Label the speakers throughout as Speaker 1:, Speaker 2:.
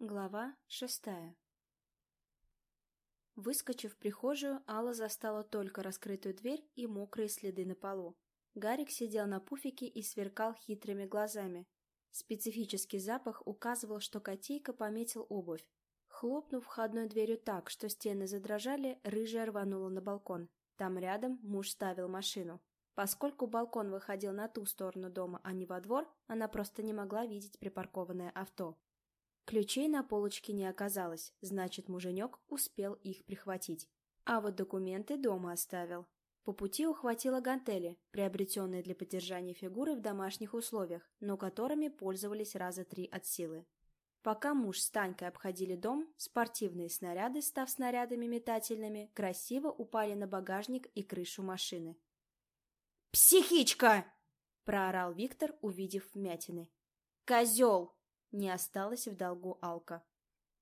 Speaker 1: Глава шестая Выскочив в прихожую, Алла застала только раскрытую дверь и мокрые следы на полу. Гарик сидел на пуфике и сверкал хитрыми глазами. Специфический запах указывал, что котейка пометил обувь. Хлопнув входной дверью так, что стены задрожали, рыжая рванула на балкон. Там рядом муж ставил машину. Поскольку балкон выходил на ту сторону дома, а не во двор, она просто не могла видеть припаркованное авто. Ключей на полочке не оказалось, значит, муженек успел их прихватить. А вот документы дома оставил. По пути ухватила гантели, приобретенные для поддержания фигуры в домашних условиях, но которыми пользовались раза три от силы. Пока муж с Танькой обходили дом, спортивные снаряды, став снарядами метательными, красиво упали на багажник и крышу машины.
Speaker 2: «Психичка!»
Speaker 1: – проорал Виктор, увидев вмятины. «Козел!» Не осталось в долгу Алка.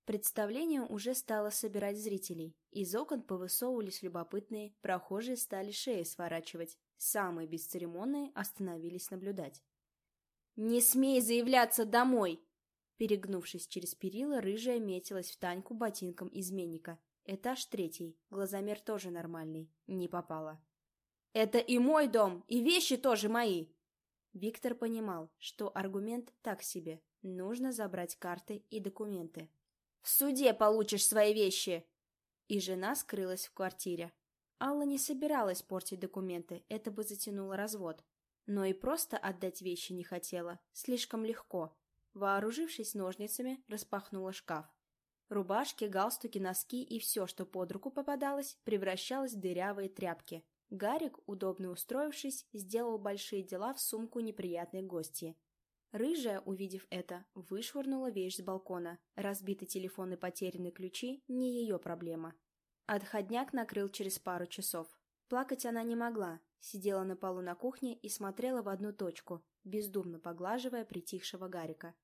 Speaker 1: Представление уже стало собирать зрителей. Из окон повысовывались любопытные, прохожие стали шеи сворачивать. Самые бесцеремонные остановились наблюдать.
Speaker 2: «Не смей заявляться домой!»
Speaker 1: Перегнувшись через перила, рыжая метилась в Таньку ботинком изменника. Этаж третий, глазомер тоже нормальный, не попала.
Speaker 2: «Это и мой дом, и вещи тоже мои!»
Speaker 1: Виктор понимал, что аргумент так себе, Нужно забрать карты и документы.
Speaker 2: «В суде получишь свои вещи!»
Speaker 1: И жена скрылась в квартире. Алла не собиралась портить документы, это бы затянуло развод. Но и просто отдать вещи не хотела, слишком легко. Вооружившись ножницами, распахнула шкаф. Рубашки, галстуки, носки и все, что под руку попадалось, превращалось в дырявые тряпки. Гарик, удобно устроившись, сделал большие дела в сумку неприятной гости. Рыжая, увидев это, вышвырнула вещь с балкона. Разбитый телефон и потерянные ключи – не ее проблема. Отходняк накрыл через пару часов. Плакать она не могла, сидела на полу на кухне и смотрела в одну точку, бездумно поглаживая притихшего Гарика.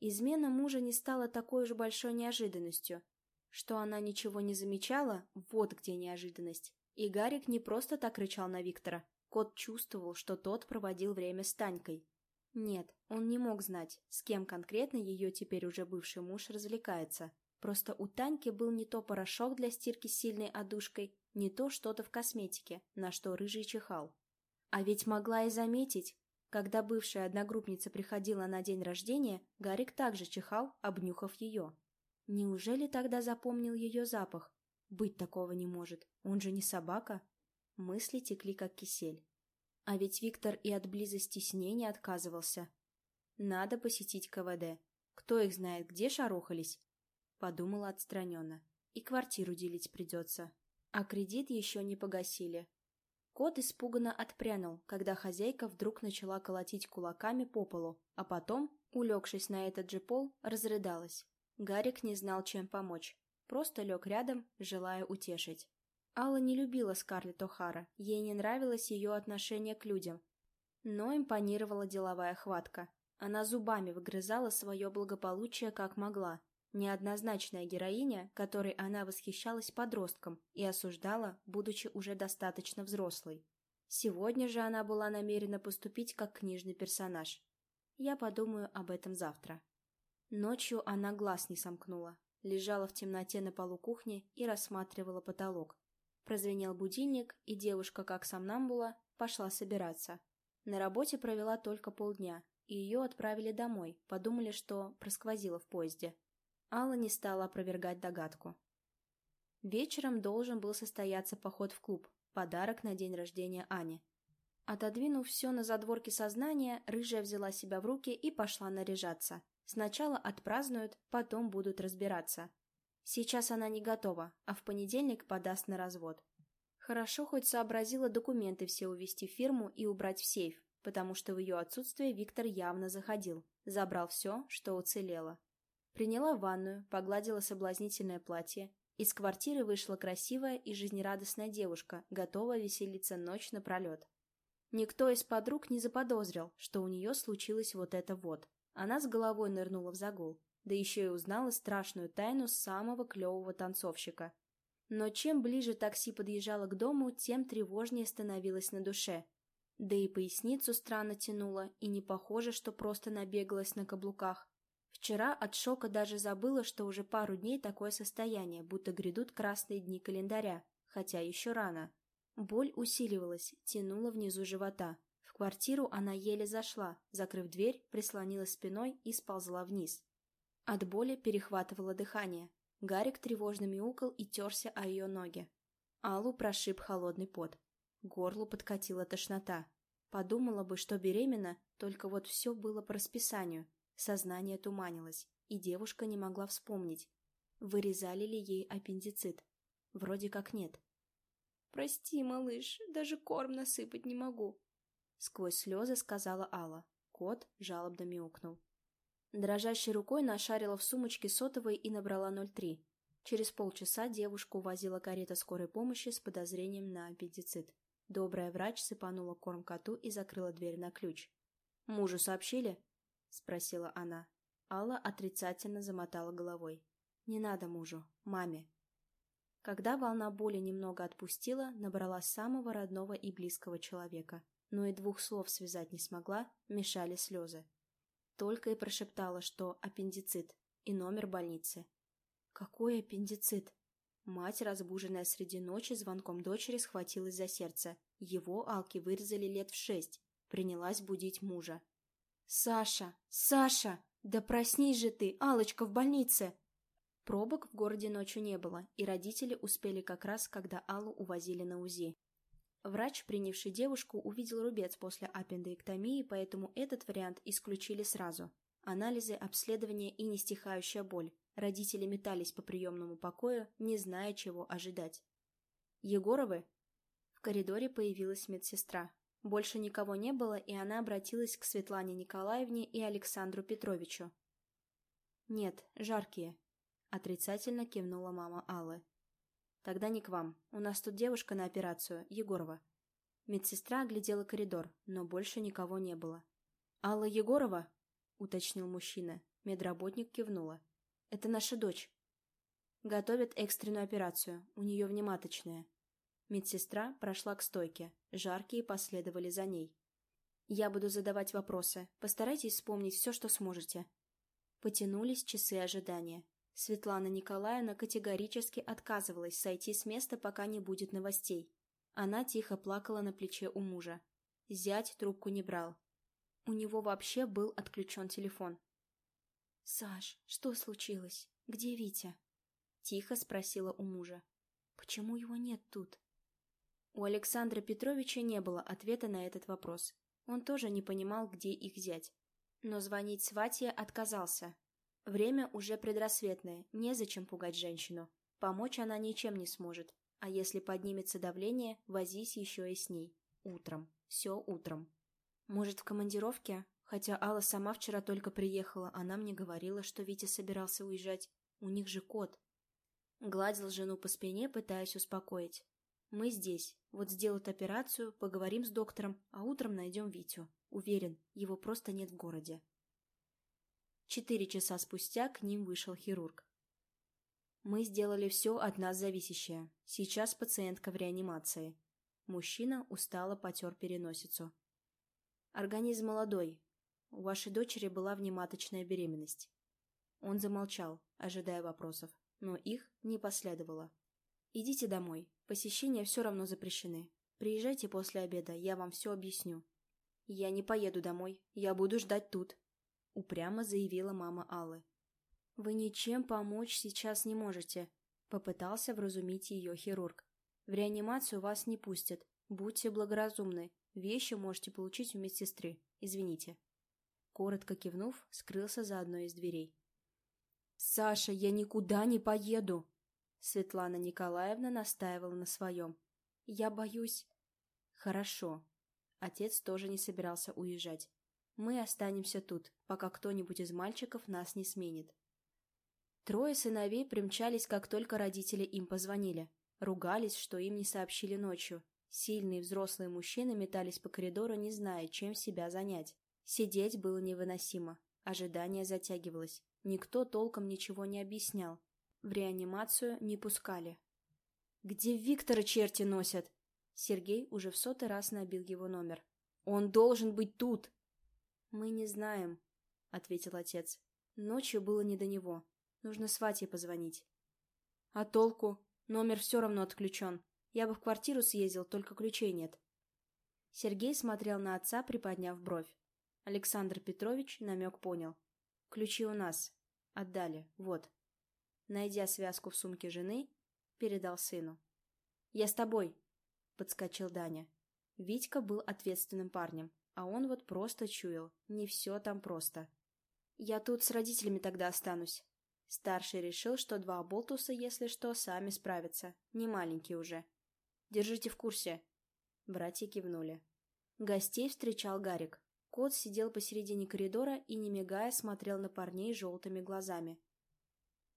Speaker 1: Измена мужа не стала такой уж большой неожиданностью. Что она ничего не замечала, вот где неожиданность. И Гарик не просто так рычал на Виктора. Кот чувствовал, что тот проводил время с Танькой, нет, он не мог знать, с кем конкретно ее теперь уже бывший муж развлекается. Просто у Таньки был не то порошок для стирки с сильной одушкой, не то что-то в косметике, на что рыжий чихал. А ведь могла и заметить, когда бывшая одногруппница приходила на день рождения, Гарик также чихал, обнюхав ее. Неужели тогда запомнил ее запах? Быть такого не может, он же не собака. Мысли текли как кисель. А ведь Виктор и от близости с ней не отказывался. Надо посетить КВД. Кто их знает, где шарохались? Подумала отстраненно. И квартиру делить придется. А кредит еще не погасили. Кот испуганно отпрянул, когда хозяйка вдруг начала колотить кулаками по полу, а потом, улегшись на этот же пол, разрыдалась. Гарик не знал, чем помочь. Просто лег рядом, желая утешить. Алла не любила Скарлетт О'Хара, ей не нравилось ее отношение к людям. Но импонировала деловая хватка. Она зубами выгрызала свое благополучие как могла. Неоднозначная героиня, которой она восхищалась подростком и осуждала, будучи уже достаточно взрослой. Сегодня же она была намерена поступить как книжный персонаж. Я подумаю об этом завтра. Ночью она глаз не сомкнула, лежала в темноте на полу кухни и рассматривала потолок, Прозвенел будильник, и девушка, как сомнамбула, пошла собираться. На работе провела только полдня, и ее отправили домой, подумали, что просквозила в поезде. Алла не стала опровергать догадку. Вечером должен был состояться поход в клуб, подарок на день рождения Ани. Отодвинув все на задворке сознания, рыжая взяла себя в руки и пошла наряжаться. Сначала отпразднуют, потом будут разбираться. Сейчас она не готова, а в понедельник подаст на развод. Хорошо хоть сообразила документы все увезти в фирму и убрать в сейф, потому что в ее отсутствие Виктор явно заходил, забрал все, что уцелело. Приняла ванную, погладила соблазнительное платье. Из квартиры вышла красивая и жизнерадостная девушка, готовая веселиться ночь напролет. Никто из подруг не заподозрил, что у нее случилось вот это вот. Она с головой нырнула в загул да еще и узнала страшную тайну самого клевого танцовщика. Но чем ближе такси подъезжало к дому, тем тревожнее становилось на душе. Да и поясницу странно тянуло, и не похоже, что просто набегалась на каблуках. Вчера от шока даже забыла, что уже пару дней такое состояние, будто грядут красные дни календаря, хотя еще рано. Боль усиливалась, тянула внизу живота. В квартиру она еле зашла, закрыв дверь, прислонилась спиной и сползла вниз. От боли перехватывало дыхание. Гарик тревожно мяукал и терся о ее ноги. Аллу прошиб холодный пот. Горлу подкатила тошнота. Подумала бы, что беременна, только вот все было по расписанию. Сознание туманилось, и девушка не могла вспомнить, вырезали ли ей аппендицит. Вроде как нет. «Прости, малыш, даже корм насыпать не могу», — сквозь слезы сказала Алла. Кот жалобно мяукнул. Дрожащей рукой нашарила в сумочке сотовой и набрала 03. Через полчаса девушку увозила карета скорой помощи с подозрением на аппендицит. Добрая врач сыпанула корм коту и закрыла дверь на ключ. «Мужу сообщили?» — спросила она. Алла отрицательно замотала головой. «Не надо мужу, маме». Когда волна боли немного отпустила, набрала самого родного и близкого человека, но и двух слов связать не смогла, мешали слезы. Только и прошептала, что аппендицит и номер больницы. «Какой аппендицит?» Мать, разбуженная среди ночи звонком дочери, схватилась за сердце. Его Алки вырезали лет в шесть. Принялась будить мужа. «Саша! Саша! Да проснись же ты! алочка в больнице!» Пробок в городе ночью не было, и родители успели как раз, когда Аллу увозили на УЗИ. Врач, принявший девушку, увидел рубец после аппендэктомии, поэтому этот вариант исключили сразу. Анализы, обследование и нестихающая боль. Родители метались по приемному покою, не зная, чего ожидать. «Егоровы?» В коридоре появилась медсестра. Больше никого не было, и она обратилась к Светлане Николаевне и Александру Петровичу. «Нет, жаркие», — отрицательно кивнула мама Аллы. «Тогда не к вам. У нас тут девушка на операцию, Егорова». Медсестра оглядела коридор, но больше никого не было. «Алла Егорова?» — уточнил мужчина. Медработник кивнула. «Это наша дочь. Готовят экстренную операцию. У нее внематочная. Медсестра прошла к стойке. Жаркие последовали за ней. «Я буду задавать вопросы. Постарайтесь вспомнить все, что сможете». Потянулись часы ожидания. Светлана Николаевна категорически отказывалась сойти с места, пока не будет новостей. Она тихо плакала на плече у мужа. Зять трубку не брал. У него вообще был отключен телефон. «Саш, что случилось? Где Витя?» Тихо спросила у мужа. «Почему его нет тут?» У Александра Петровича не было ответа на этот вопрос. Он тоже не понимал, где их взять. Но звонить Сватье отказался. Время уже предрассветное, незачем пугать женщину. Помочь она ничем не сможет. А если поднимется давление, возись еще и с ней. Утром. Все утром. Может, в командировке? Хотя Алла сама вчера только приехала, она мне говорила, что Витя собирался уезжать. У них же кот. Гладил жену по спине, пытаясь успокоить. Мы здесь. Вот сделают операцию, поговорим с доктором, а утром найдем Витю. Уверен, его просто нет в городе. Четыре часа спустя к ним вышел хирург. Мы сделали все от нас зависящее. Сейчас пациентка в реанимации. Мужчина устало потер переносицу. Организм молодой. У вашей дочери была внематочная беременность. Он замолчал, ожидая вопросов, но их не последовало. Идите домой. Посещения все равно запрещены. Приезжайте после обеда, я вам все объясню. Я не поеду домой. Я буду ждать тут. Упрямо заявила мама Аллы. Вы ничем помочь сейчас не можете. Попытался вразумить ее хирург. В реанимацию вас не пустят. Будьте благоразумны. Вещи можете получить у медсестры. Извините. Коротко кивнув, скрылся за одной из дверей. «Саша, я никуда не поеду!» Светлана Николаевна настаивала на своем. «Я боюсь...» «Хорошо». Отец тоже не собирался уезжать. «Мы останемся тут, пока кто-нибудь из мальчиков нас не сменит». Трое сыновей примчались, как только родители им позвонили. Ругались, что им не сообщили ночью. Сильные взрослые мужчины метались по коридору, не зная, чем себя занять. Сидеть было невыносимо. Ожидание затягивалось. Никто толком ничего не объяснял. В реанимацию не пускали. «Где Виктора черти носят?» Сергей уже в сотый раз набил его номер. «Он должен быть тут!» «Мы не знаем», — ответил отец. Ночью было не до него. Нужно свате позвонить. А толку? Номер все равно отключен. Я бы в квартиру съездил, только ключей нет. Сергей смотрел на отца, приподняв бровь. Александр Петрович намек понял. Ключи у нас. Отдали. Вот. Найдя связку в сумке жены, передал сыну. «Я с тобой», — подскочил Даня. Витька был ответственным парнем, а он вот просто чуял. Не все там просто. «Я тут с родителями тогда останусь». Старший решил, что два болтуса, если что, сами справятся. Не маленькие уже. «Держите в курсе». Братья кивнули. Гостей встречал Гарик. Кот сидел посередине коридора и, не мигая, смотрел на парней желтыми глазами.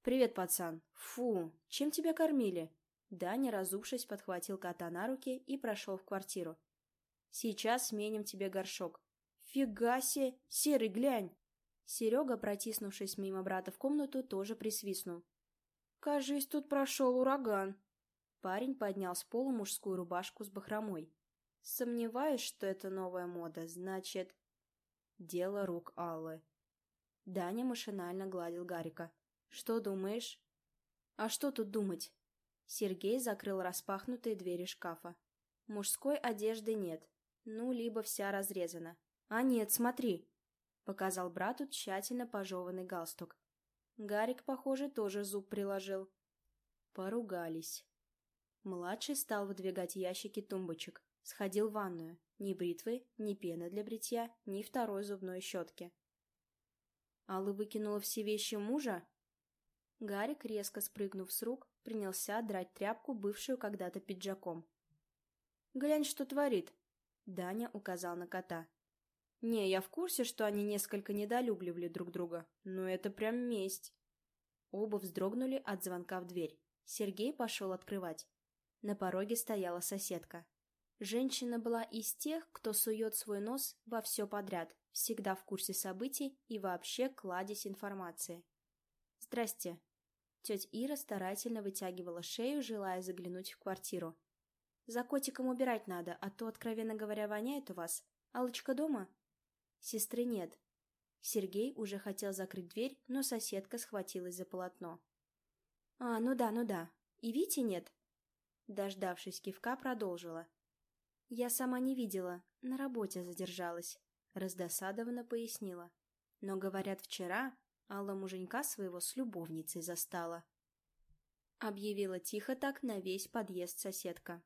Speaker 1: «Привет, пацан! Фу! Чем тебя кормили?» Даня, разувшись, подхватил кота на руки и прошел в квартиру. «Сейчас сменим тебе горшок». «Фига себе! Серый, глянь!» Серега, протиснувшись мимо брата в комнату, тоже присвистнул. «Кажись, тут прошел ураган». Парень поднял с пола мужскую рубашку с бахромой. «Сомневаюсь, что это новая мода, значит...» Дело рук Аллы. Даня машинально гладил Гарика. «Что думаешь?» «А что тут думать?» Сергей закрыл распахнутые двери шкафа. Мужской одежды нет. Ну, либо вся разрезана. «А нет, смотри!» Показал брату тщательно пожеванный галстук. Гарик, похоже, тоже зуб приложил. Поругались. Младший стал выдвигать ящики тумбочек. Сходил в ванную. Ни бритвы, ни пены для бритья, ни второй зубной щетки. Алла выкинула все вещи мужа? Гарик, резко спрыгнув с рук, принялся драть тряпку, бывшую когда-то пиджаком. «Глянь, что творит!» Даня указал на кота. «Не, я в курсе, что они несколько недолюбливали друг друга, но это прям месть!» Оба вздрогнули от звонка в дверь. Сергей пошел открывать. На пороге стояла соседка. Женщина была из тех, кто сует свой нос во все подряд, всегда в курсе событий и вообще кладезь информации. «Здрасте». Тетя Ира старательно вытягивала шею, желая заглянуть в квартиру. «За котиком убирать надо, а то, откровенно говоря, воняет у вас. Алочка дома?» «Сестры нет». Сергей уже хотел закрыть дверь, но соседка схватилась за полотно. «А, ну да, ну да. И Вити нет?» Дождавшись кивка, продолжила. «Я сама не видела, на работе задержалась», — раздосадованно пояснила. «Но, говорят, вчера Алла муженька своего с любовницей застала». Объявила тихо так на весь подъезд соседка.